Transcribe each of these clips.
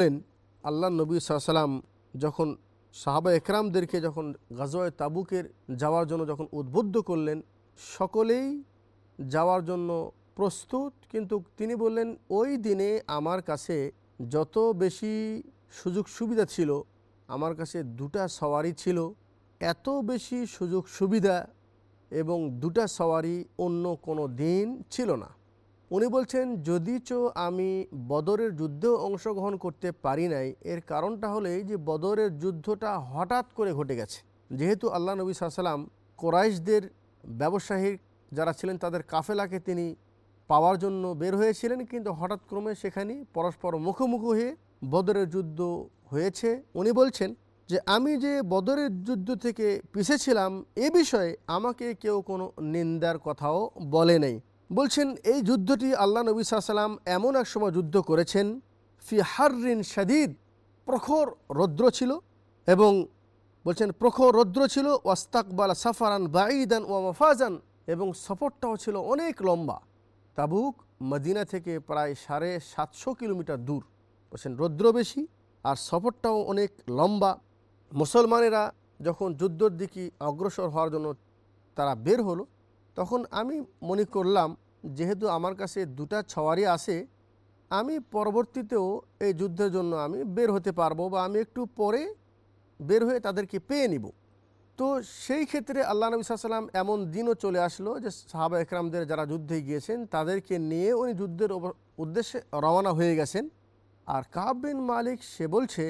বলেন আল্লাহ নবী সাল্লাম যখন সাহাবা একরামদেরকে যখন গাজওয়ায় তাবুকের যাওয়ার জন্য যখন উদ্বুদ্ধ করলেন, সকলেই যাওয়ার জন্য প্রস্তুত, কিন্তু তিনি বললেন, ওই দিনে আমার কাছে যত বেশি সুযোগ সুবিধা ছিল, আমার কাছে দুটা সওয়ারি ছিল। এত বেশি সুযোগ সুবিধা এবং দুটা সওয়ারি অন্য কোনো দিন ছিল না। উনি বলছেন, যদিচ আমি বদরের যুদ্ধেও অংশগ্রহণ করতে পারি নাই, এর কারণটা হলো এই যে বদরের যুদ্ধটা হঠাৎ করে ঘটে গেছে। যেহেতু আল্লাহ নবী সাল্লাম কোরাইশদের ব্যবসায়ী যারা ছিলেন তাদের কাফেলাকে তিনি পাওয়ার জন্য বের হয়েছিলেন, কিন্তু হঠাৎ ক্রমে সেখানে পরস্পর মুখোমুখি হয়ে বদরের যুদ্ধ হয়েছে। উনি বলছেন যে, আমি যে বদরের যুদ্ধ থেকে পিছেছিলাম এ বিষয়ে আমাকে কেউ কোনো নিন্দার কথাও বলে নেই। বলছেন, এই যুদ্ধটি আল্লাহ নবী সাল্লাম এমন এক সময় যুদ্ধ করেছেন, ফি হার্রিন শাদিদ, প্রখর রৌদ্র ছিল এবং বলছেন, প্রখর রৌদ্র ছিল, ওয়াস্তাকবাল সাফারান বাঈদান ওয়া মফাজান এবং সফরটাও ছিল অনেক লম্বা। তাবুক, মদিনা থেকে প্রায় সাড়ে সাতশো কিলোমিটার দূর। বলছেন, রৌদ্র বেশি আর সফরটাও অনেক লম্বা। মুসলমানেরা যখন যুদ্ধর দিকে অগ্রসর হওয়ার জন্য তারা বের হলো তখন আমি মনে করলাম, যেহেতু আমার কাছে দুটা ছওয়ারি আছে, আমি পরবর্তীতেও এই যুদ্ধের জন্য আমি বের হতে পারব বা আমি একটু পরে বের হয়ে তাদেরকে পেয়ে নিব। তো সেই ক্ষেত্রে আল্লাহ নবী সাল্লাম এমন দিনও চলে আসলো যে সাহাবা একরামদের যারা যুদ্ধে গিয়েছেন, তাদেরকে নিয়ে উনি যুদ্ধের উদ্দেশ্যে রওনা হয়ে গেছেন। আর কাববিন মালিক সে বলছে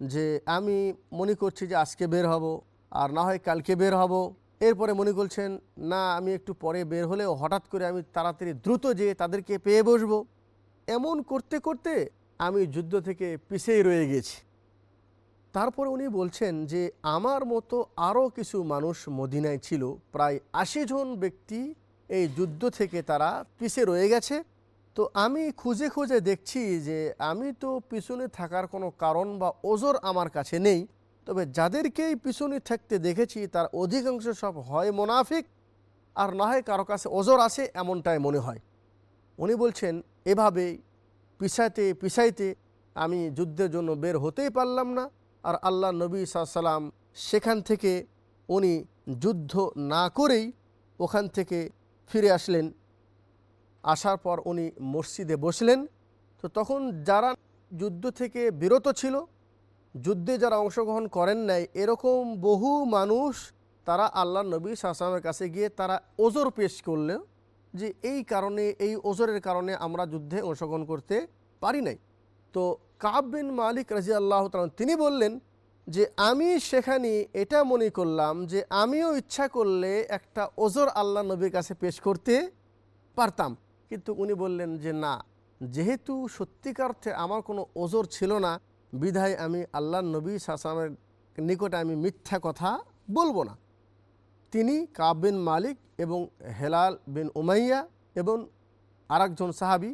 যে, আমি মনে করছি যে আজকে বের হব, আর না হয় কালকে বের হব। এরপরে মনে করছেন না, আমি একটু পরে বের হলেও হঠাৎ করে আমি তাড়াতাড়ি দ্রুত যেয়ে তাদেরকে পেয়ে বসবো। এমন করতে করতে আমি যুদ্ধ থেকে পিছিয়ে রয়ে গেছি। তারপরে উনি বলছেন যে, আমার মতো আরও কিছু মানুষ মদিনায় ছিল, প্রায় আশি জন ব্যক্তি এই যুদ্ধ থেকে তারা পিছে রয়ে গেছে। তো আমি খুঁজে খুঁজে দেখছি যে, আমি তো পিছনে থাকার কোনো কারণ বা ওজোর আমার কাছে নেই। তবে যাদেরকেই পিছনে থাকতে দেখেছি, তার অধিকাংশ সব হয় মোনাফিক আর না হয় কারও কাছে ওজোর আছে এমনটাই মনে হয়। উনি বলছেন এভাবে পিছাইতে পিছাইতে আমি যুদ্ধের জন্য বের হতেই পারলাম না। আর আল্লাহ নবী সাল্লাম সেখান থেকে উনি যুদ্ধ না করেই ওখান থেকে ফিরে আসলেন। আসার পর উনি মসজিদে বসলেন। তো তখন যারা যুদ্ধ থেকে বিরত ছিল যুদ্ধে যারা অংশগ্রহণ করেন নাই, এরকম বহু মানুষ তারা আল্লাহ নবী সাহসালামের কাছে গিয়ে তারা ওজোর পেশ করলেও যে এই কারণে, এই ওজোরের কারণে আমরা যুদ্ধে অংশগ্রহণ করতে পারি নাই। তো কাব বিন মালিক রাজি আল্লাহ তিনি বললেন যে, আমি সেখানে এটা মনে করলাম যে, আমিও ইচ্ছা করলে একটা ওজোর আল্লাহ নবীর কাছে পেশ করতে পারতাম। কিন্তু উনি বললেন যে, না, যেহেতু সত্যিকার্থে আমার কোনো ওজোর ছিল না বিধায় আমি আল্লাহ নবী সাসামের নিকটে আমি মিথ্যা কথা বলব না। তিনি কাব বিন মালিক এবং হেলাল বিন উমাইয়া এবং আরেকজন সাহাবি,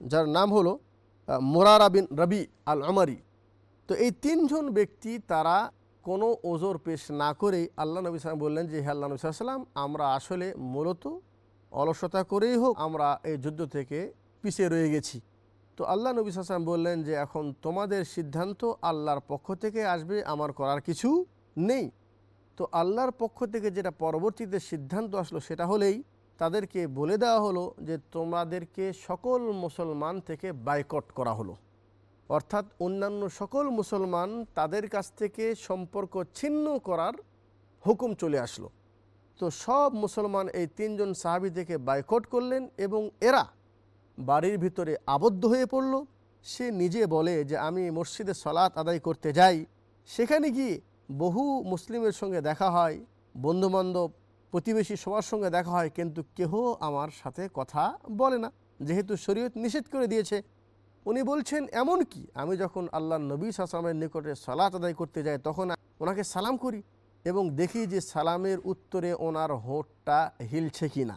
যার নাম হলো মোরারা বিন রবি আল আমারি তো এই তিনজন ব্যক্তি তারা কোনো ওজোর পেশ না করেই আল্লাহ নবী সালাম বললেন যে, হে আল্লাহ নবী সাল্লাম আমরা আসলে মূলত অলসতা করেই হোক, আমরা এই যুদ্ধ থেকে পিছিয়ে রয়ে গেছি। তো আল্লাহ নবী সাল্লাম বললেন যে, এখন তোমাদের সিদ্ধান্ত আল্লাহর পক্ষ থেকে আসবে, আমার করার কিছু নেই। তো আল্লাহর পক্ষ থেকে যেটা পরবর্তীতে সিদ্ধান্ত আসলো, সেটা হলেই তাদেরকে বলে দেওয়া হলো যে, তোমাদেরকে সকল মুসলমান থেকে বাইকট করা হলো। অর্থাৎ অন্যান্য সকল মুসলমান তাদের কাছ থেকে সম্পর্ক ছিন্ন করার হুকুম চলে আসলো। তো সব মুসলমান এই তিনজন সাহাবি থেকে বাইকট করলেন এবং এরা বাড়ির ভিতরে আবদ্ধ হয়ে পড়ল। সে নিজে বলে যে, আমি মসজিদে সলাৎ আদায় করতে যাই। সেখানে গিয়ে বহু মুসলিমের সঙ্গে দেখা হয়, বন্ধুবান্ধব, প্রতিবেশী সবার সঙ্গে দেখা হয়, কিন্তু কেহ আমার সাথে কথা বলে না। যেহেতু শরীয়ত নিষেধ করে দিয়েছে, উনি বলছেন, এমন কি? আমি যখন আল্লাহ নবী সাসলামের নিকটে সালাত আদায় করতে যাই, তখন ওনাকে সালাম করি এবং দেখি যে সালামের উত্তরে ওনার হোঁটটা হিলছে কি না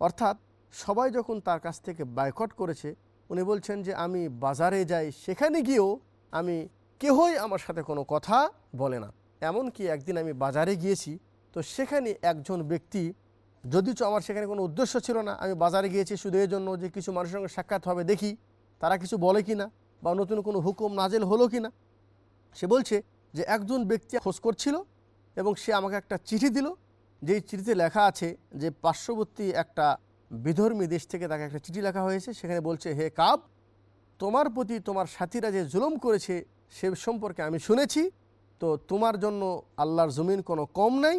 অর্থাৎ সবাই যখন তার কাছ থেকে বাইকট করেছে, উনি বলছেন যে, আমি বাজারে যাই, সেখানে গিয়েও আমি কেহই আমার সাথে কোনো কথা বলে না। এমনকি একদিন আমি বাজারে গিয়েছি, তো সেখানে একজন ব্যক্তি যদিচ আমার সেখানে কোনো উদ্দেশ্য ছিল না, আমি বাজারে গিয়েছি শুধু এই জন্য যে কিছু মানুষের সঙ্গে সাক্ষাৎ হবে, দেখি তারা কিছু বলে কি না বা নতুন কোনো হুকুম নাজেল হলো কি না সে বলছে যে, একজন ব্যক্তি খোঁজ করছিল এবং সে আমাকে একটা চিঠি দিল। যেই চিঠিতে লেখা আছে যে, পার্শ্ববর্তী একটা বিধর্মী দেশ থেকে তাকে একটা চিঠি লেখা হয়েছে। সেখানে বলছে, হে কাব, তোমার প্রতি তোমার সাথীরা যে জুলুম করেছে, সে সম্পর্কে আমি শুনেছি। তো তোমার জন্য আল্লাহর জমিন কোনো কম নাই।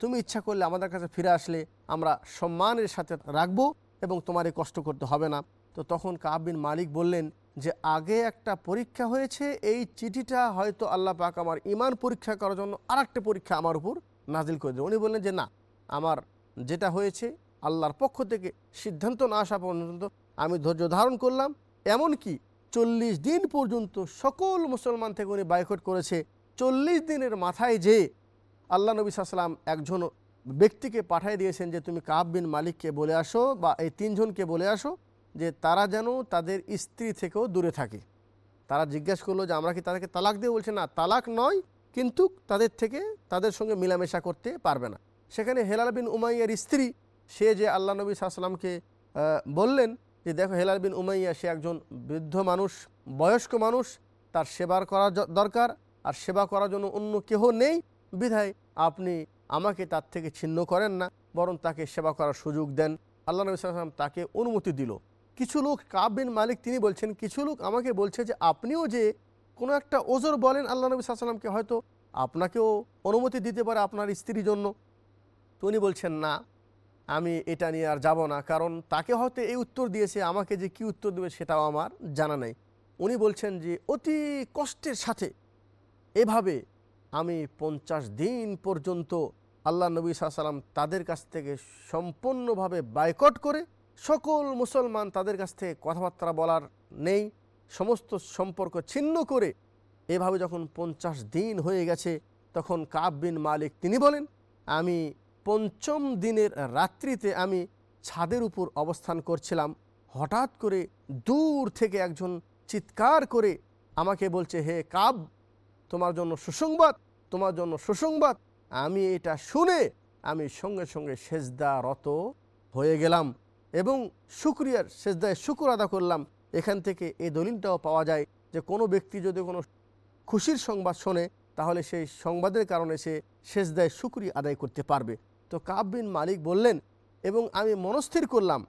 তুমি ইচ্ছা করলে আমাদের কাছে ফিরে আসলে, আমরা সম্মানের সাথে রাখব এবং তোমার এই কষ্ট করতে হবে না। তো তখন কাব বিন মালিক বললেন যে, আগে একটা পরীক্ষা হয়েছে। এই চিঠিটা হয়তো আল্লাহ পাক আমার ইমান পরীক্ষা করার জন্য আর পরীক্ষা আমার উপর নাজিল করে দেবে। উনি বললেন যে, না, আমার যেটা হয়েছে আল্লাহর পক্ষ থেকে সিদ্ধান্ত না আসা পর্যন্ত আমি ধৈর্য ধারণ করলাম। এমনকি চল্লিশ দিন পর্যন্ত সকল মুসলমান থেকে উনি বাইকট করেছে। চল্লিশ দিনের মাথায় যে আল্লাহ নবী সাল্লাম একজন ব্যক্তিকে পাঠিয়ে দিয়েছেন যে তুমি কাব বিন মালিককে বলে আসো বা এই তিনজনকে বলে আসো যে তারা যেন তাদের স্ত্রী থেকেও দূরে থাকে। তারা জিজ্ঞেস করল যে আমরা কি তাদেরকে তালাক দিয়ে বলছে? না, তালাক নয়, কিন্তু তাদের থেকে তাদের সঙ্গে মিলামেশা করতে পারবে না। সেখানে হেলাল বিন উমাইয়ার স্ত্রী সে যে আল্লাহ নবী সাল্লামকে বললেন যে দেখো হেলাল বিন উমাইয়া সে একজন বৃদ্ধ মানুষ, বয়স্ক মানুষ, তার সেবার করা দরকার। আর সেবা করার জন্য অন্য কেহ নেই। বিধায় আপনি আমাকে তার থেকে ছিন্ন করেন না, বরং তাকে সেবা করার সুযোগ দেন। আল্লাহ নবী সাল্লাম তাকে অনুমতি দিল। কিছু লোক কাব বিন মালিক, তিনি বলছেন, কিছু লোক আমাকে বলছে যে, আপনিও যে কোনো একটা ওজোর বলেন আল্লাহ নবী সাল্লামকে হয়তো আপনাকেও অনুমতি দিতে পারে আপনার স্ত্রীর জন্য। তো উনি বলছেন, না। আমি এটা নিয়ে আর যাব না, কারণ তাকে হয়তো এই উত্তর দিয়েছে, আমাকে যে কি উত্তর দেবে সেটাও আমার জানা নেই। উনি বলছেন যে, অতি কষ্টের সাথে এভাবে আমি পঞ্চাশ দিন পর্যন্ত আল্লাহ নবী সাল্লাম তাদের কাছ থেকে সম্পূর্ণভাবে বাইকট করে সকল মুসলমান তাদের কাছ থেকে কথাবার্তা বলার নেই, সমস্ত সম্পর্ক ছিন্ন করে এভাবে যখন পঞ্চাশ দিন হয়ে গেছে, তখন কাব বিন মালিক তিনি বলেন, আমি পঞ্চম দিনের রাত্রিতে আমি ছাদের উপর অবস্থান করছিলাম। হঠাৎ করে দূর থেকে একজন চিৎকার করে আমাকে বলছে, হে কাব, তোমার জন্য সুসংবাদ, তোমার জন্য সুসংবাদ। আমি এটা শুনে আমি সঙ্গে সঙ্গে সেজদা রত হয়ে গেলাম এবং শুক্রিয়ার সেজদায় শুকুর আদা করলাম। এখান থেকে এই দলিলটাও পাওয়া যায় যে কোনো ব্যক্তি যদি কোনো খুশির সংবাদ শোনে, তাহলে সেই সংবাদের কারণে সে সেজদায় শুক্রি আদায় করতে পারবে। তো কাববিন মালিক বললেন, এবং আমি মনস্থির করলাম,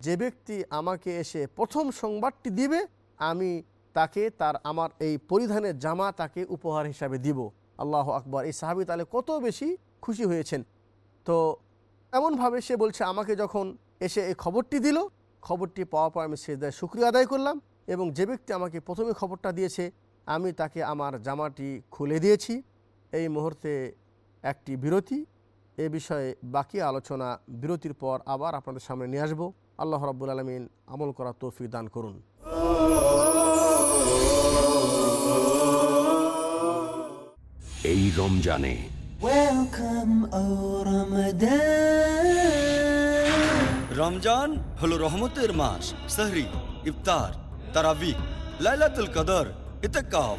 যে ব্যক্তি আমাকে এসে প্রথম সংবাদটি দিবে, আমি তাকে তার আমার এই পরিধানের জামা তাকে উপহার হিসাবে দিব। আল্লাহ আকবর। এই সাহাবি তাহলে কত বেশি খুশি হয়েছেন। তো এমনভাবে সে বলছে, আমাকে যখন এসে এই খবরটি দিল, খবরটি পাওয়ার পর আমি সেদায় শুক্রিয়া আদায় করলাম এবং যে ব্যক্তি আমাকে প্রথমে খবরটা দিয়েছে, আমি তাকে আমার জামাটি খুলে দিয়েছি। এই মুহূর্তে একটি বিরতি এ বিষয়ে বাকি আলোচনা বিরতির পর আবার আপনাদের সামনে নিয়ে আসব। আল্লাহ রাব্বুল আলমিন আমল করা তৌফিক দান করুন। এই রমজানে রমজান হলো রহমতের মাস সাহরি ইফতার তারাবি লাইলাতুল কদর ইতকাফ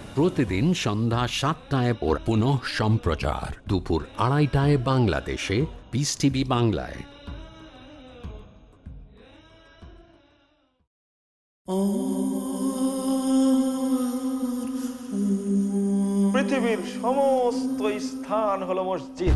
প্রতিদিন সন্ধ্যা সাতটায় ওর পুনঃ সম্প্রচার। দুপুর আড়াইটায় বাংলাদেশে পিস টিভি বাংলায়। পৃথিবীর সমস্ত স্থান হলো মসজিদ।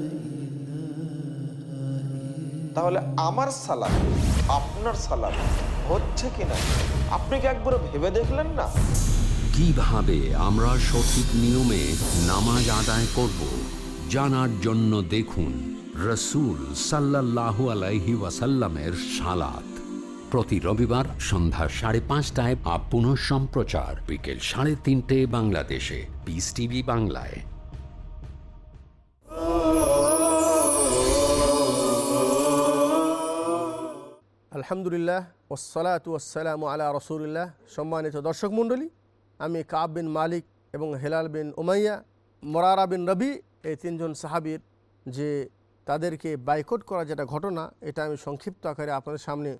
তাহলে আমার সালাদ, আপনার সালাদ হচ্ছে কিনা? আপনি কি একবার ভেবে দেখলেন না? কীভাবে আমরা সঠিক নিয়মে নামাজ আদায় করব জানার জন্য দেখুন রসুল সাল্লাল্লাহু আলাইহি ওয়াসাল্লামের সালাত। প্রতি রবিবার সন্ধ্যা সাড়ে পাঁচটায় পুনঃ সম্প্রচার বিকেল সাড়ে তিনটে বাংলাদেশে পিস টিভি বাংলায়। আলহামদুলিল্লাহ ওসালাত ওসালাম আলা রসুলিল্লাহ। সম্মানিত দর্শক মণ্ডলী, আমি কাব বিন মালিক এবং হেলাল বিন উমাইয়া, মরারা বিন রবি, এই তিনজন সাহাবির যে তাদেরকে বাইকট করা যেটা ঘটনা, এটা আমি সংক্ষিপ্ত আকারে আপনাদের সামনে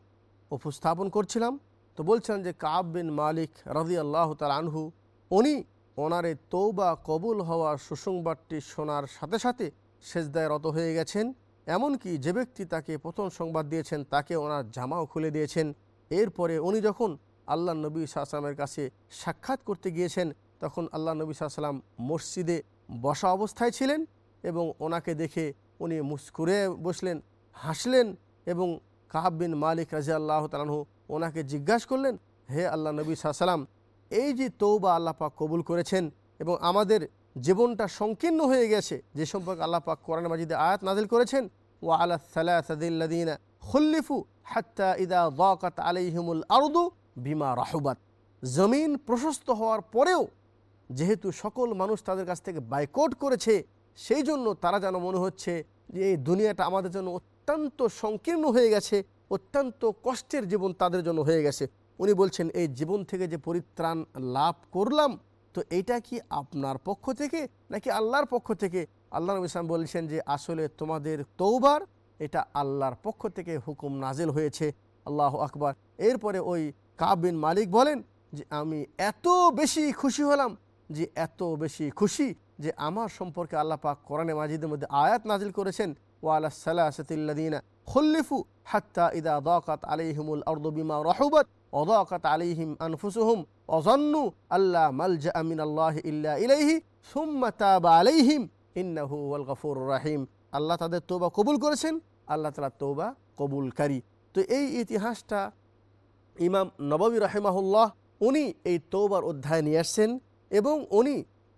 উপস্থাপন করছিলাম। তো বলছিলাম যে কাব বিন মালিক রাজি আল্লাহ তাল আনহু, উনি ওনারে তৌবা কবুল হওয়ার সুসংবাদটি শোনার সাথে সাথে সেজদায় রত হয়ে গেছেন। এমনকি যে ব্যক্তি তাকে প্রথম সংবাদ দিয়েছেন, তাকে ওনার জামাও খুলে দিয়েছেন। এরপরে উনি যখন আল্লাহ নবী সাল্লামের কাছে সাক্ষাৎ করতে গিয়েছেন, তখন আল্লাহ নবী সাল্লাম মসজিদে বসা অবস্থায় ছিলেন এবং ওনাকে দেখে উনি মুস্কুরে বসলেন, হাসলেন এবং কাহাব বিন মালিক রাজা আল্লাহ তালাহু ওনাকে জিজ্ঞাসা করলেন, হে আল্লাহ নবী সাল্লাম এই যে তৌবা আল্লাহ পাক কবুল করেছেন এবং আমাদের জীবনটা সংকীর্ণ হয়ে গেছে। যে সম্পর্কে আল্লাহ পাক কোরআন মাজিদে আয়াত নাজিল করেছেন ও আল্লাহ খুল্লিফু হাত্তা ইদা ওয়াকাত আলাইহিমুল আরদু বিমা রাহুবাত। জমিন প্রশস্ত হওয়ার পরেও যেহেতু সকল মানুষ তাদের কাছ থেকে বাইকট করেছে, সেই জন্য তারা যেন মনে হচ্ছে যে এই দুনিয়াটা আমাদের জন্য অত্যন্ত সংকীর্ণ হয়ে গেছে, অত্যন্ত কষ্টের জীবন তাদের জন্য হয়ে গেছে। উনি বলছেন, এই জীবন থেকে যে পরিত্রাণ লাভ করলাম তো এইটা কি আপনার পক্ষ থেকে নাকি আল্লাহর পক্ষ থেকে? আল্লাহ নবী ইসলাম বলছেন যে আসলে তোমাদের তৌবার এটা আল্লাহর পক্ষ থেকে হুকুম নাজেল হয়েছে। আল্লাহ আকবার। এরপরে ওই কাবিন মালিক বলেন যে, আমি এত বেশি খুশি হলাম যে, এত বেশি খুশি যে, আমার সম্পর্কে আল্লাহ পাক কোরআনে মাজিদের মধ্যে আয়াত নাজিল করেছেন, ওয়ালা সালাসাতিল্লাদিনা খুল্লিফু হাত্তা ইদা দাকাত আলাইহিমুল আরদু বিমা রাহুবাত। অদাকাত আলাইহিম আনফুসুহুম, অজন্নু আল্লাহ মালজা আমিন আল্লাহ ইল্লা ইলাইহি, সুম্মা তাবা আলাইহিম, ইন্নাহু ওয়াল গফুর রাহিম। আল্লাহ তাদের তৌবা কবুল করেছেন, আল্লাহ তালা তৌবা কবুলকারী। তো এই ইতিহাসটা ইমাম নববী রাহেমাহুল্লাহ, উনি এই তৌবার অধ্যায় নিয়ে আসছেন এবং উনি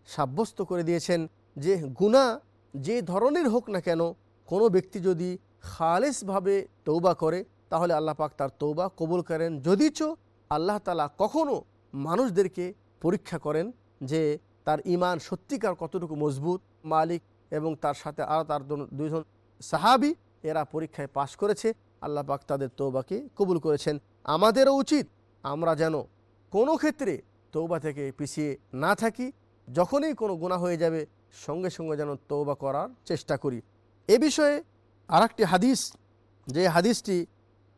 সাব্যস্ত করে দিয়েছেন যে গুণা যে ধরনের হোক না কেন, কোনো ব্যক্তি যদি খালেসভাবে তৌবা করে তাহলে আল্লাহ পাক তার তৌবা কবুল করেন। যদিচ আল্লাহ তালা কখনও মানুষদেরকে পরীক্ষা করেন যে তার ইমান সত্যিকার কতটুকু মজবুত, মালিক এবং তার সাথে আরও তার দুজন সাহাবি এরা পরীক্ষায় পাশ করেছে, আল্লাহ পাক তাদের তৌবাকে কবুল করেছেন। আমাদেরও উচিত আমরা যেন কোনো ক্ষেত্রে তৌবা থেকে পিছিয়ে না থাকি, যখনই কোনো গুণা হয়ে যাবে, সঙ্গে সঙ্গে যেন তৌবা করার চেষ্টা করি। এ বিষয়ে আর হাদিস, যে হাদিসটি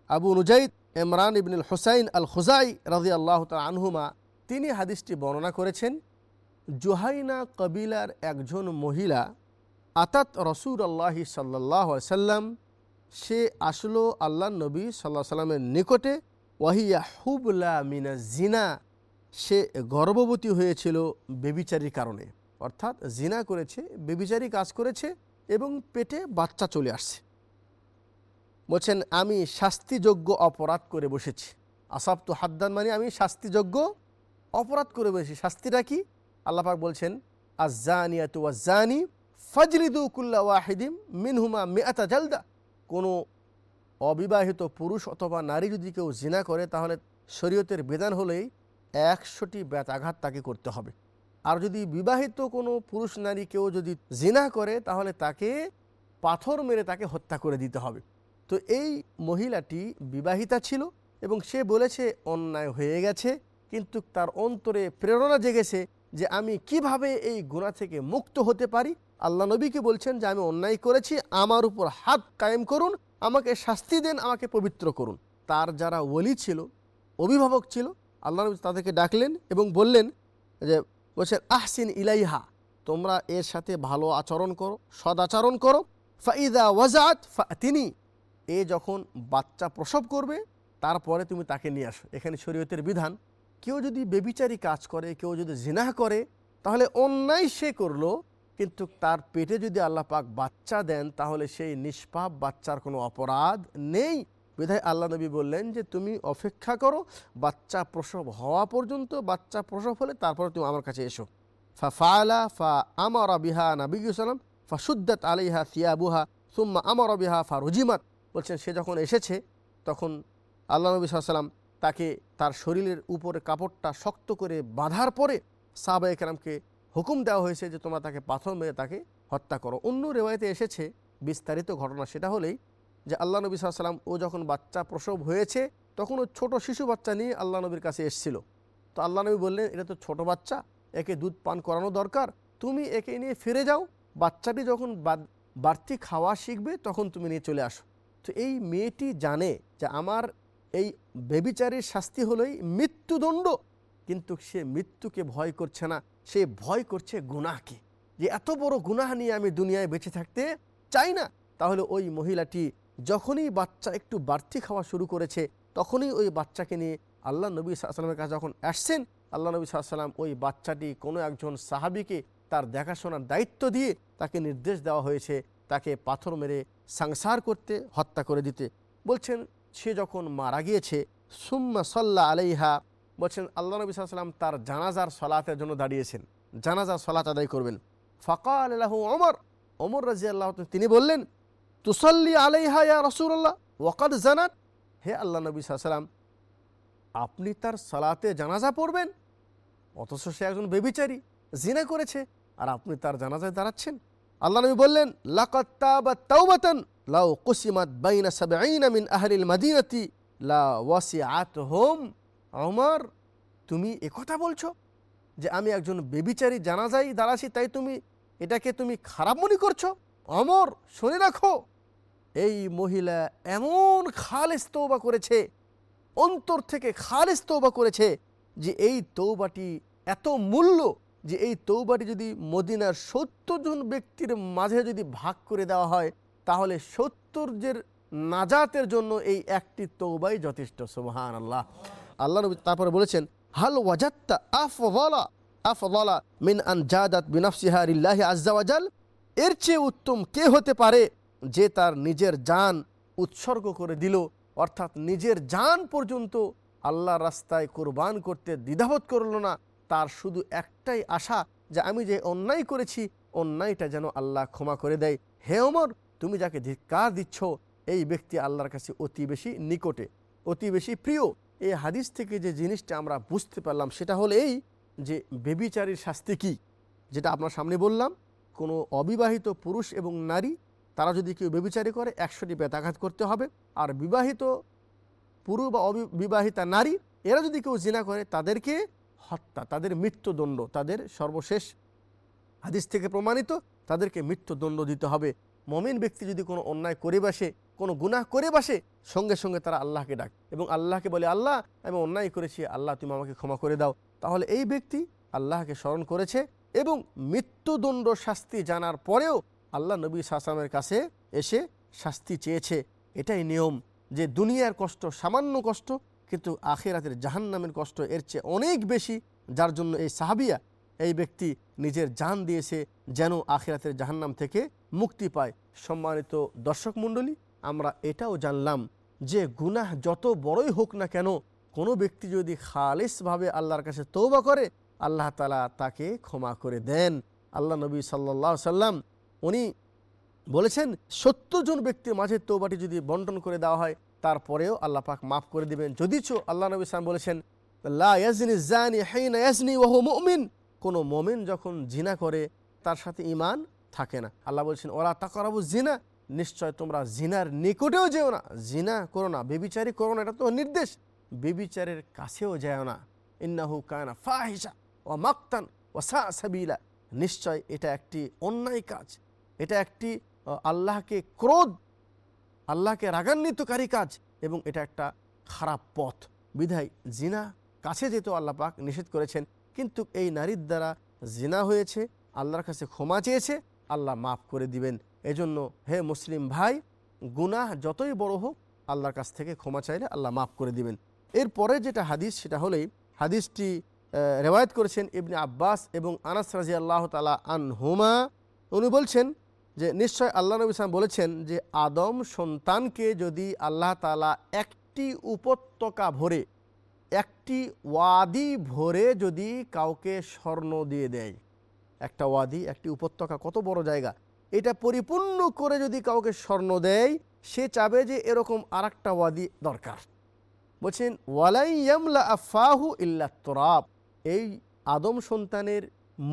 আবু নুজাইদ ইমরান ইবনুল হুসাইন আল খুজাই রাজি আল্লাহ আনহুমা, তিনি হাদিসটি বর্ণনা করেছেন, জুহাইনা কবিলার একজন মহিলা আতাত রসুল আল্লাহি সাল্লাহ সাল্লাম, সে আসলো আল্লাহ নবী সাল্লাহ সাল্লামের নিকটে, ওয়াহিয়া হুবলা মিনা জিনা, সে গর্ভবতী হয়েছিল বেবিচারির কারণে। অর্থাৎ জিনা করেছে, বেবিচারি কাজ করেছে এবং পেটে বাচ্চা চলে আসছে। বলছেন, আমি শাস্তিযোগ্য অপরাধ করে বসেছি। আসাব তো হাদ্দান মানে আমি শাস্তিযোগ্য অপরাধ করে বসেছি। শাস্তিটা কি? আল্লাপাক বলছেন আজানি ফজলিদু কুল্লা ওয়াহিদিম মিনহুমা মেয়াতা জালদা। কোনো অবিবাহিত পুরুষ অথবা নারী যদি কেউ জিনা করে, তাহলে শরীয়তের বিধান হলেই একশোটি ব্যাতাঘাত তাকে করতে হবে। আর যদি বিবাহিত কোনো পুরুষ নারী কেউ যদি জিনা করে, তাহলে তাকে পাথর মেরে তাকে হত্যা করে দিতে হবে। তো এই মহিলাটি বিবাহিতা ছিল এবং সে বলেছে, অন্যায় হয়ে গেছে, কিন্তু তার অন্তরে প্রেরণা জেগেছে যে আমি কীভাবে এই গুণা থেকে মুক্ত হতে পারি। আল্লাহ নবীকে বলছেন যে, আমি অন্যায় করেছি, আমার উপর হাত কায়েম করুন, আমাকে শাস্তি দেন, আমাকে পবিত্র করুন। তার যারা ওলি ছিল, অভিভাবক ছিল, আল্লাহ নবী তাদেরকে ডাকলেন এবং বললেন যে, বলছেন, আহসিন ইলাইহা, তোমরা এর সাথে ভালো আচরণ করো, সদাচরণ করো। ফাইদা ওয়াজাত তিনি এ যখন বাচ্চা প্রসব করবে, তারপরে তুমি তাকে নিয়ে আসো। এখানে শরীয়তের বিধান, কেউ যদি বেবিচারি কাজ করে, কেউ যদি জিনাহ করে, তাহলে অন্যায় সে করল, কিন্তু তার পেটে যদি আল্লাহ পাক বাচ্চা দেন, তাহলে সেই নিষ্পাপ বাচ্চার কোনো অপরাধ নেই। বিধায় আল্লাহ নবী বললেন যে, তুমি অপেক্ষা করো, বাচ্চা প্রসব হওয়া পর্যন্ত, বাচ্চা প্রসব হলে তারপরে তুমি আমার কাছে এসো। ফা ফালা, ফা আমার বিহা নবী সালাম ফা সুদ্দাত আলিহা সিয়াবুহা, সুম্মা আমার বিহা ফারুজিমাত বলছেন, সে যখন এসেছে, তখন আল্লাহ নবী সাল্লাম তাকে তার শরীরের উপরে কাপড়টা শক্ত করে বাঁধার পরে সাহাবা একরামকে হুকুম দেওয়া হয়েছে যে, তোমরা তাকে পাথর মেরে তাকে হত্যা করো। অন্য রেওয়ায়তে এসেছে বিস্তারিত ঘটনা সেটা হলেই যে, আল্লাহ নবী সাল্লাম ও যখন বাচ্চা প্রসব হয়েছে, তখন ও ছোটো শিশু বাচ্চা নিয়ে আল্লাহ নবীর কাছে এসেছিল। তো আল্লাহ নবী বললেন, এটা তো ছোট বাচ্চা, একে দুধ পান করানো দরকার। তুমি একে নিয়ে ফিরে যাও। বাচ্চাটি যখন বাড়তি খাওয়া শিখবে, তখন তুমি নিয়ে চলে আসো। তো এই মেয়েটি জানে যে আমার এই বেবিচারের শাস্তি হলোই মৃত্যুদণ্ড। কিন্তু সে মৃত্যুকে ভয় করছে না, সে ভয় করছে গুনাহকে। যে এত বড় গুনাহ নিয়ে আমি দুনিয়ায় বেঁচে থাকতে চাই না। তাহলে ওই মহিলাটি যখনই বাচ্চা একটু বাড়তি খাওয়া শুরু করেছে, তখনই ওই বাচ্চাকে নিয়ে আল্লাহ নবী সাল্লামের কাছে যখন আসছেন, আল্লাহ নবী সাল্লাম ওই বাচ্চাটি কোনো একজন সাহাবিকে তার দেখাশোনার দায়িত্ব দিয়ে তাকে নির্দেশ দেওয়া হয়েছে, তাকে পাথর মেরে সংসার করতে, হত্যা করে দিতে। বলছেন, সে যখন মারা গিয়েছে, সুম্মা সাল্লা আলাইহা, বলছেন, আল্লাহ নবী সাল্লাম তার জানাজার সলাতের জন্য দাঁড়িয়েছেন। জানাজার সলাত আদায় করবেন। ফকাল আল্লাহ অমর অমর রাজি আল্লাহ তিনি বললেন, তুসল্লি আলাইহা ইয়া রসুল্লাহ ওয়াকাদ জানাত। হে আল্লাহ নবী সাল্লাম আপনি তার সালাতে জানাজা পড়বেন? অথচ সে একজন বেবিচারী, জিনা করেছে, আর আপনি তার জানাজায় দাঁড়াচ্ছেন? আল্লাহ নবী বললেন লাউ কুসিমাত বাইনা মিন আহলিল মাদিনাতি, লা ওয়াসিআতহুম ওমর তুমি একথা বলছো যে আমি একজন বেবিচারী জানাজাই দাঁড়াচ্ছি তাই তুমি এটাকে তুমি খারাপ মনে করছ? অমর, শুনে রাখো। এই মহিলা এমন খালেস তৌবা করেছে, অন্তর থেকে খালেস তৌবা করেছে যে এই তৌবাটি এত মূল্য যে এই তৌবাটি যদি মদিনার সত্তর জন ব্যক্তির মাঝে যদি ভাগ করে দেওয়া হয়, তাহলে সত্তর জের নাজাতের জন্য এই একটি তৌবাই যথেষ্ট সুবহান আল্লাহ আল্লাহ নবী তারপরে বলেছেন, হাল ওয়াজাত্তা আফওয়ালা আফওয়ালা মিন আন জাদাত বিনাফসিহা লিল্লাহি আজ্জা ওয়াজাল। এর চেয়ে উত্তম কে হতে পারে যে তার নিজের জান উৎসর্গ করে দিল, অর্থাৎ নিজের জান পর্যন্ত আল্লাহ রাস্তায় কোরবান করতে দ্বিধাবোধ করল না তার শুধু একটাই আশা যে আমি যে অন্যায় করেছি, অন্যায়টা যেন আল্লাহ ক্ষমা করে দেয়। হে ওমর, তুমি যাকে ধিক্কার দিচ্ছ, এই ব্যক্তি আল্লাহর কাছে অতি বেশি নিকটে, অতি বেশি প্রিয়। এই হাদিস থেকে যে জিনিসটা আমরা বুঝতে পারলাম, সেটা হলো এই যে বেবিচারীর শাস্তি কি? যেটা আপনার সামনে বললাম, কোনো অবিবাহিত পুরুষ এবং নারী, তারা যদি কেউ বেবিচারি করে, একশোটি বেতাঘাত করতে হবে। আর বিবাহিত পুরুষ বা অবিবাহিতা নারী, এরা যদি কেউ জিনা করে, তাদেরকে হত্যা, তাদের মৃত্যুদণ্ড, তাদের সর্বশেষ হাদিস থেকে প্রমাণিত, তাদেরকে মৃত্যুদণ্ড দিতে হবে। মমিন ব্যক্তি যদি কোনো অন্যায় করে বসে, কোনো গুনাহ করে বসে, সঙ্গে সঙ্গে তারা আল্লাহকে ডাক এবং আল্লাহকে বলে, আল্লাহ, আমি অন্যায় করেছি, আল্লাহ তুমি আমাকে ক্ষমা করে দাও। তাহলে এই ব্যক্তি আল্লাহকে স্মরণ করেছে এবং মৃত্যুদণ্ড শাস্তি জানার পরেও আল্লাহ নবী সাসামের কাছে এসে শাস্তি চেয়েছে। এটাই নিয়ম যে দুনিয়ার কষ্ট সামান্য কষ্ট কিন্তু আখেরাতের জাহান্নামের কষ্ট এর চেয়ে অনেক বেশি, যার জন্য এই সাহাবিয়া এই ব্যক্তি নিজের জান দিয়েছে যেন আখেরাতের জাহান্নাম থেকে মুক্তি পায়। সম্মানিত দর্শক মণ্ডলী, আমরা এটাও জানলাম যে গুনাহ যত বড়ই হোক না কেন, কোনো ব্যক্তি যদি খালিসভাবে আল্লাহর কাছে তৌবা করে, আল্লাহ তালা তাকে ক্ষমা করে দেন। আল্লাহ নবী সাল্লাহ সাল্লাম উনি বলেছেন, সত্তর জন ব্যক্তির মাঝে তৌবাটি যদি বন্টন করে দেওয়া হয়, তারপরেও আল্লাহ পাক মাফ করে দিবেন। যদিচ আল্লাহ নবী সালাম বলেছেন মুমিন কোনো মোমেন যখন জিনা করে তার সাথে ইমান থাকে না আল্লাহ বলছেন ওরা তাকরাবু জিনা নিশ্চয় তোমরা জিনার নিকটেও যেও না জিনা করো না বেবিচারি করো না এটা তো নির্দেশ বেবিচারের কাছেও যায় না ইন্নাহু কানা ফাহিসা ও মাক্তান ও সাবিলা নিশ্চয় এটা একটি অন্যায় কাজ এটা একটি আল্লাহকে ক্রোধ, আল্লাহকে রাগান্বিতকারী কাজ এবং এটা একটা খারাপ পথ। বিধায় জিনা কাছে যেত আল্লাহ পাক নিষেধ করেছেন, কিন্তু এই নারীর দ্বারা জিনা হয়েছে, আল্লাহর কাছে ক্ষমা চেয়েছে, আল্লাহ মাফ করে দিবেন। এজন্য হে মুসলিম ভাই, গুনাহ যতই বড় হোক, আল্লাহর কাছ থেকে ক্ষমা চাইলে আল্লাহ মাফ করে দিবেন। এরপরে যেটা হাদিস, সেটা হলেই হাদিসটি রেওয়ায়ত করেছেন ইবনে আব্বাস এবং আনাস রাজি আল্লাহ তালা আন আনহুমা। উনি বলছেন যে নিশ্চয় আল্লাহ নবী সালাম বলেছেন যে আদম সন্তানকে যদি আল্লাহ তালা একটি উপত্যকা ভরে, একটি ওয়াদি ভরে যদি কাউকে স্বর্ণ দিয়ে দেয়, একটা ওয়াদি, একটি উপত্যকা কত বড় জায়গা, এটা পরিপূর্ণ করে যদি কাউকে স্বর্ণ দেয়, সে চাবে যে এরকম আর ওয়াদি দরকার। বলছেন ওয়ালাইয়ামলা আফাহু ইল্লা তোরাব এই আদম সন্তানের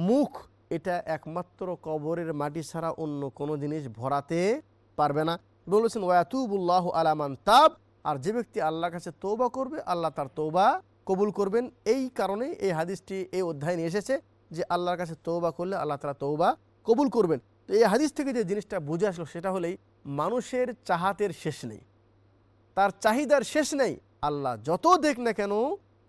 মুখ এটা একমাত্র কবরের মাটি ছাড়া অন্য কোনো জিনিস ভরাতে পারবে না। বলেছেন, ওয়াতুবুল্লাহ আলামান তাব। আর যে ব্যক্তি আল্লাহর কাছে তৌবা করবে, আল্লাহ তার তৌবা কবুল করবেন। এই কারণে এই হাদিসটি, এই অধ্যায় নিয়ে এসেছে যে আল্লাহর কাছে তৌবা করলে আল্লাহ তারা তৌবা কবুল করবেন। তো এই হাদিস থেকে যে জিনিসটা বুঝে আসলো, সেটা হলেই মানুষের চাহাতের শেষ নেই। তার চাহিদার শেষ নেই। আল্লাহ যত দেখ না কেন,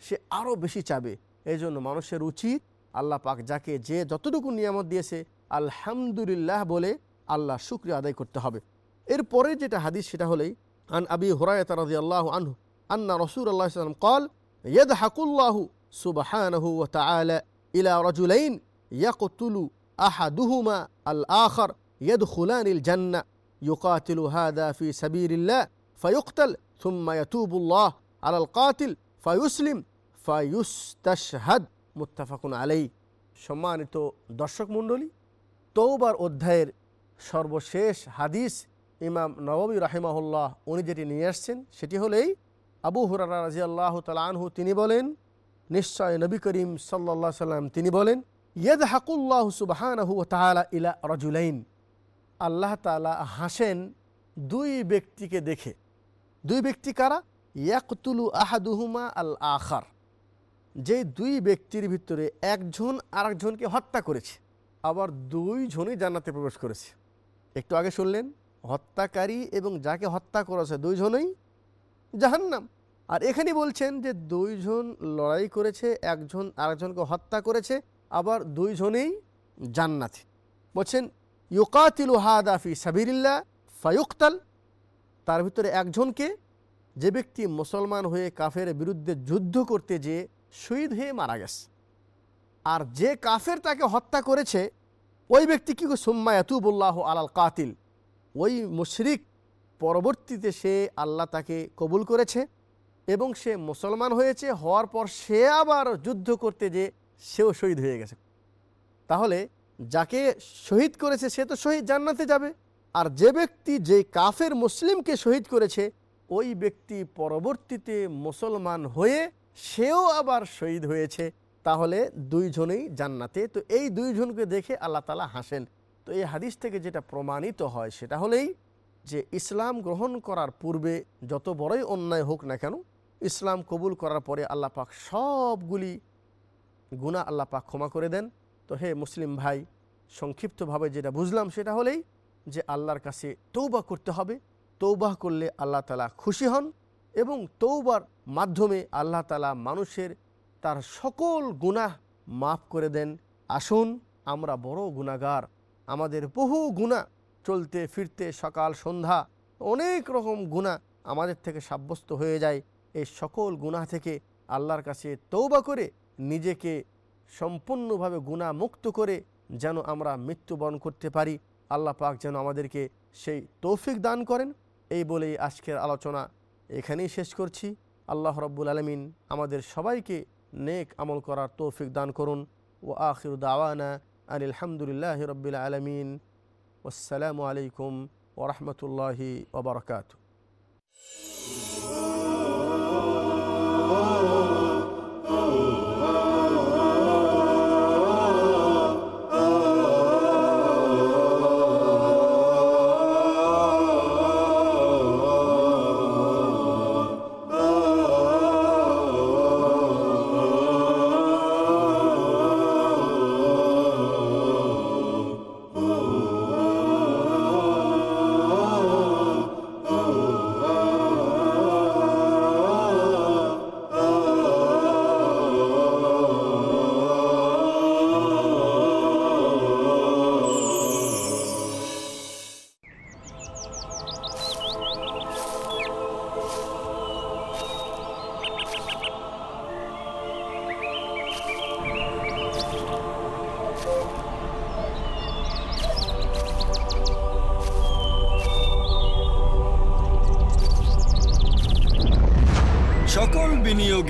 সে আরও বেশি চাবে। এই জন্য মানুষের উচিত আল্লাহ পাক যাকে যে যতটুকু নিয়ামত দিয়েছে আলহামদুলিল্লাহ বলে আল্লাহ শুক্রিয়া আদায় করতে হবে এরপরে যেটা হাদিস সেটা হলেই আন আবি হুরায়ত রাজি আল্লাহ আনহু আন্না রসুল আল্লাহ সাল্লাম কল يضحك الله سبحانه وتعالى إلى رجلين يقتل أحدهما الآخر يدخلان الجنة يقاتل هذا في سبيل الله فيقتل ثم يتوب الله على القاتل فيسلم فيستشهد মুত্তাফাকুন আলাই সম্মানিত দর্শক মণ্ডলী তৌবার অধ্যায়ের সর্বশেষ হাদিস ইমাম নববী রাহিমাহুল্লাহ উনি যেটি নিয়ে আসছেন, সেটি হলেই আবু হুরারা রাজি আল্লাহ তালহু তিনি বলেন, নিশ্চয় নবী করিম সাল্লা সাল্লাম তিনি বলেন ইয়েদ হাকুল্লাহ সুবাহানহু তালা ইলা রজুলাইন। আল্লাহ তালা হাসেন দুই ব্যক্তিকে দেখে। দুই ব্যক্তি কারা? ইয়াকতুলু আহাদুহুমা আল আখার যে দুই ব্যক্তির ভিতরে একজন আরেকজনকে হত্যা করেছে, আবার দুইজনই জান্নাতে প্রবেশ করেছে। একটু আগে শুনলেন, হত্যাকারী এবং যাকে হত্যা করেছে দুইজনেই জাহান্নাম। আর এখানে বলছেন যে দুইজন লড়াই করেছে, একজন আরেকজনকে হত্যা করেছে, আবার দুইজনেই জান্নাতি। বলছেন, ইউকাতিলু হাদাফি সাবিরিল্লা ফায়ুক্তাল। তার ভিতরে একজনকে যে ব্যক্তি মুসলমান হয়ে কাফের বিরুদ্ধে যুদ্ধ করতে যে শহীদ হয়ে মারা গেছে। আর যে কাফের তাকে হত্যা করেছে, ওই ব্যক্তি কি সুম্মা এতুবুল্লাহ আলাল কাতিল। ওই মুশরিক, পরবর্তীতে সে আল্লাহ তাকে কবুল করেছে এবং সে মুসলমান হয়েছে, হওয়ার পর সে আবার যুদ্ধ করতে যে সেও শহীদ হয়ে গেছে। তাহলে যাকে শহীদ করেছে, সে তো শহীদ জান্নাতে যাবে। আর যে ব্যক্তি, যে কাফের মুসলিমকে শহীদ করেছে, ওই ব্যক্তি পরবর্তীতে মুসলমান হয়ে সেও আবার শহীদ হয়েছে। তাহলে দুইজনেই জান্নাতে। তো এই দুইজনকে দেখে আল্লাহ তালা হাসেন। তো এই হাদিস থেকে যেটা প্রমাণিত হয়, সেটা হলেই যে ইসলাম গ্রহণ করার পূর্বে যত বড়ই অন্যায় হোক না কেন, ইসলাম কবুল করার পরে আল্লাহ পাক সবগুলি গুণা আল্লাহ পাক ক্ষমা করে দেন। তো হে মুসলিম ভাই, সংক্ষিপ্তভাবে যেটা বুঝলাম, সেটা হলেই যে আল্লাহর কাছে তৌবা করতে হবে। তৌবাহ করলে আল্লাহ তালা খুশি হন। এবং তৌবার মাধ্যমে আল্লাহ তালা মানুষের তার সকল গুনাহ মাফ করে দেন। আসুন, আমরা বড় গুণাগার আমাদের বহু গুণা চলতে, ফিরতে, সকাল, সন্ধ্যা, অনেক রকম গুণা আমাদের থেকে সাব্যস্ত হয়ে যায়। এই সকল গুণা থেকে আল্লাহর কাছে তৌবা করে, নিজেকে সম্পূর্ণভাবে গুণা মুক্ত করে যেন আমরা মৃত্যুবরণ করতে পারি। আল্লাহ পাক যেন আমাদেরকে সেই তৌফিক দান করেন। এই বলেই আজকের আলোচনা এখানেই শেষ করছি। আল্লাহ রব্বুল আলমিন আমাদের সবাইকে নেক আমল করার তৌফিক দান করুন। ও আখির দাওয়ানা আলহামদুলিল্লাহ রবিল আলমিন। আসসালামু আলাইকুম ওরহমতুল্লাহি ওবরকাত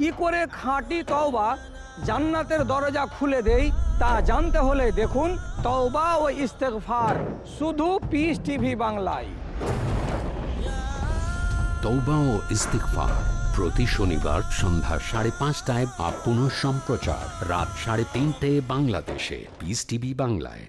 কি করে খাঁটি তওবা জান্নাতের দরজা খুলে দেই তা জানতে হলে দেখুন তওবা ও ইস্তেগফার শুধু পিস টিভি বাংলায়। তৌবা ও ইস্তিকফার প্রতি শনিবার সন্ধ্যা সাড়ে পাঁচটায় বা সম্প্রচার রাত সাড়ে তিনটে বাংলাদেশে পিস টিভি বাংলায়।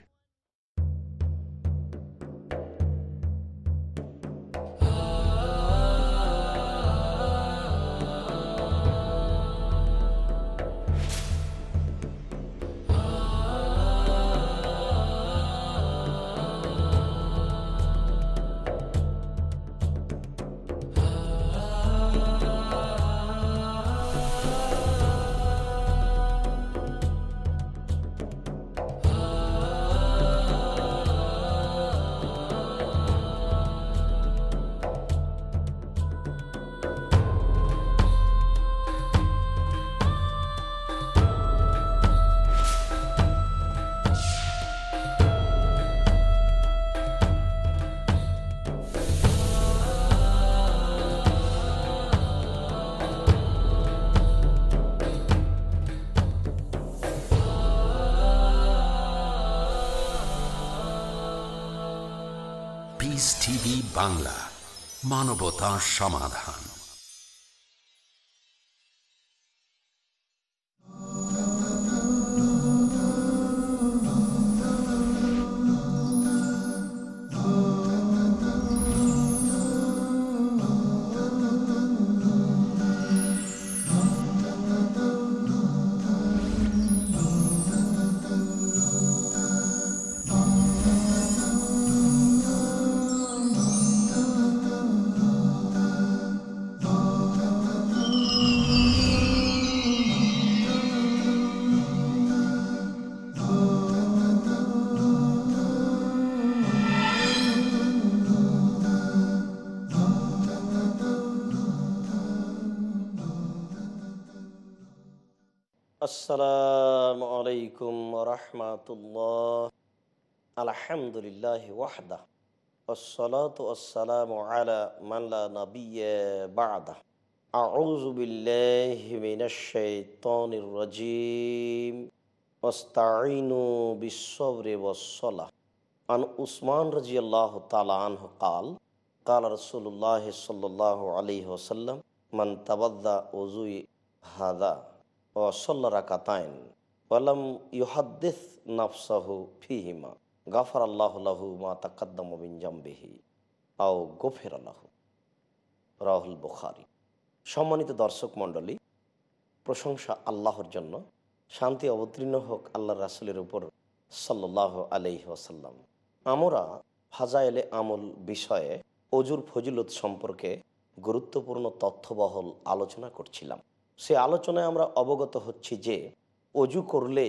বাংলা মানবতা সমাধান। ورحمة الله. الحمد لله وحده. والصلاة والسلام على من لا نبي بعده. أعوذ بالله من الشيطان الرجيم. واستعينوا بالصبر والصلاة. عن عثمان رضي الله تعالى عنه قال قال رسول الله صلى الله عليه وسلم من تبدأ وزوي هذا وصلى ركعتين ওয়ালাম ইহাদ্দেস নাফসাহ ফিহিমা গাফার লাহু মা তাকাদ্দামিন জাম্বেহি, আও গোফের আল্লাহ রাহুল বুখারি। সম্মানিত দর্শক মণ্ডলী, প্রশংসা আল্লাহর জন্য, শান্তি অবতীর্ণ হোক আল্লাহ রাসুলের উপর সাল্লাহ আলহি আসাল্লাম আমরা ফাজাইলে আমল বিষয়ে অজুর ফজিলত সম্পর্কে গুরুত্বপূর্ণ তথ্যবহল আলোচনা করছিলাম। সে আলোচনায় আমরা অবগত হচ্ছি যে অজু করলে